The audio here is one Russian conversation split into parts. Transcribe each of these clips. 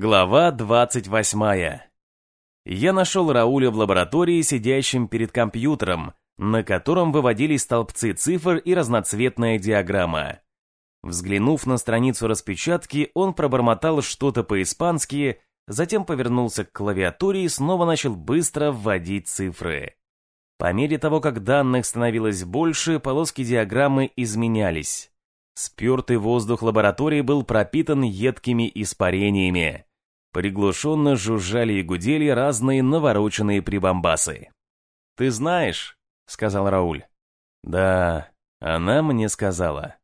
Глава 28. Я нашел Рауля в лаборатории, сидящим перед компьютером, на котором выводились столбцы цифр и разноцветная диаграмма. Взглянув на страницу распечатки, он пробормотал что-то по-испански, затем повернулся к клавиатуре и снова начал быстро вводить цифры. По мере того, как данных становилось больше, полоски диаграммы изменялись. Спертый воздух лаборатории был пропитан едкими испарениями. Приглушенно жужжали и гудели разные навороченные прибамбасы. «Ты знаешь», — сказал Рауль. «Да, она мне сказала».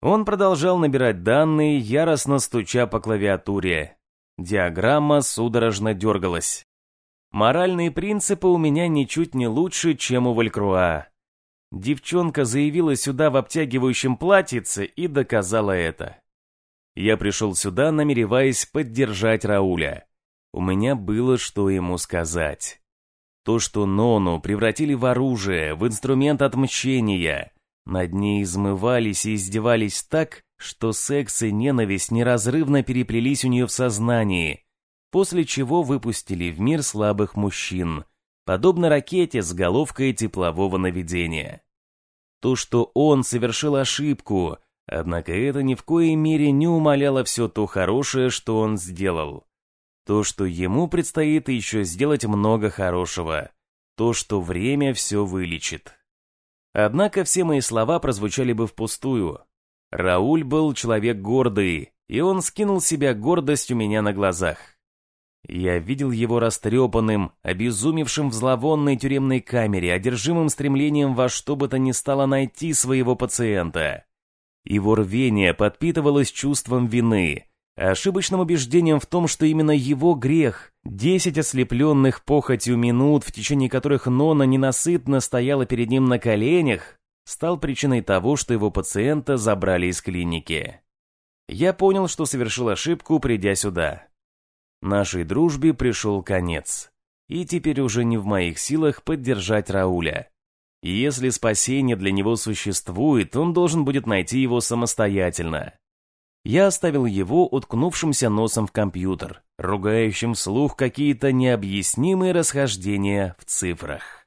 Он продолжал набирать данные, яростно стуча по клавиатуре. Диаграмма судорожно дергалась. Моральные принципы у меня ничуть не лучше, чем у Валькруа. Девчонка заявила сюда в обтягивающем платьице и доказала это. Я пришел сюда, намереваясь поддержать Рауля. У меня было что ему сказать. То, что Нону превратили в оружие, в инструмент отмщения, над ней измывались и издевались так, что секс и ненависть неразрывно переплелись у нее в сознании, после чего выпустили в мир слабых мужчин – подобно ракете с головкой теплового наведения. То, что он совершил ошибку, однако это ни в коей мере не умаляло все то хорошее, что он сделал. То, что ему предстоит еще сделать много хорошего. То, что время все вылечит. Однако все мои слова прозвучали бы впустую. Рауль был человек гордый, и он скинул себя гордость у меня на глазах. Я видел его растрепанным, обезумевшим в зловонной тюремной камере, одержимым стремлением во что бы то ни стало найти своего пациента. Его рвение подпитывалось чувством вины, ошибочным убеждением в том, что именно его грех, десять ослепленных похотью минут, в течение которых Нона ненасытно стояла перед ним на коленях, стал причиной того, что его пациента забрали из клиники. Я понял, что совершил ошибку, придя сюда. Нашей дружбе пришел конец. И теперь уже не в моих силах поддержать Рауля. Если спасение для него существует, он должен будет найти его самостоятельно. Я оставил его уткнувшимся носом в компьютер, ругающим вслух какие-то необъяснимые расхождения в цифрах.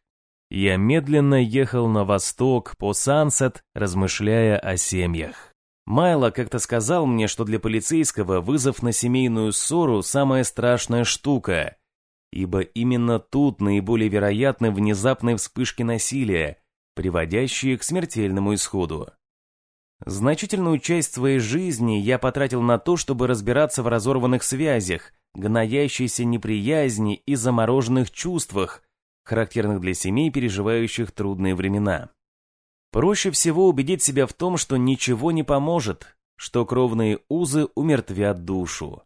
Я медленно ехал на восток по Сансет, размышляя о семьях. Майло как-то сказал мне, что для полицейского вызов на семейную ссору – самая страшная штука, ибо именно тут наиболее вероятны внезапные вспышки насилия, приводящие к смертельному исходу. Значительную часть своей жизни я потратил на то, чтобы разбираться в разорванных связях, гноящейся неприязни и замороженных чувствах, характерных для семей, переживающих трудные времена. Проще всего убедить себя в том, что ничего не поможет, что кровные узы умертвят душу.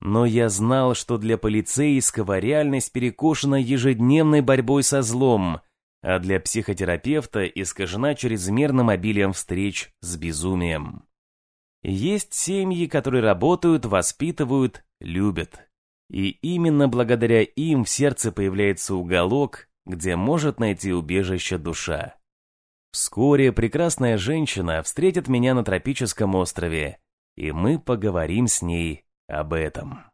Но я знал, что для полицейского реальность перекошена ежедневной борьбой со злом, а для психотерапевта искажена чрезмерным обилием встреч с безумием. Есть семьи, которые работают, воспитывают, любят. И именно благодаря им в сердце появляется уголок, где может найти убежище душа. Вскоре прекрасная женщина встретит меня на тропическом острове, и мы поговорим с ней об этом.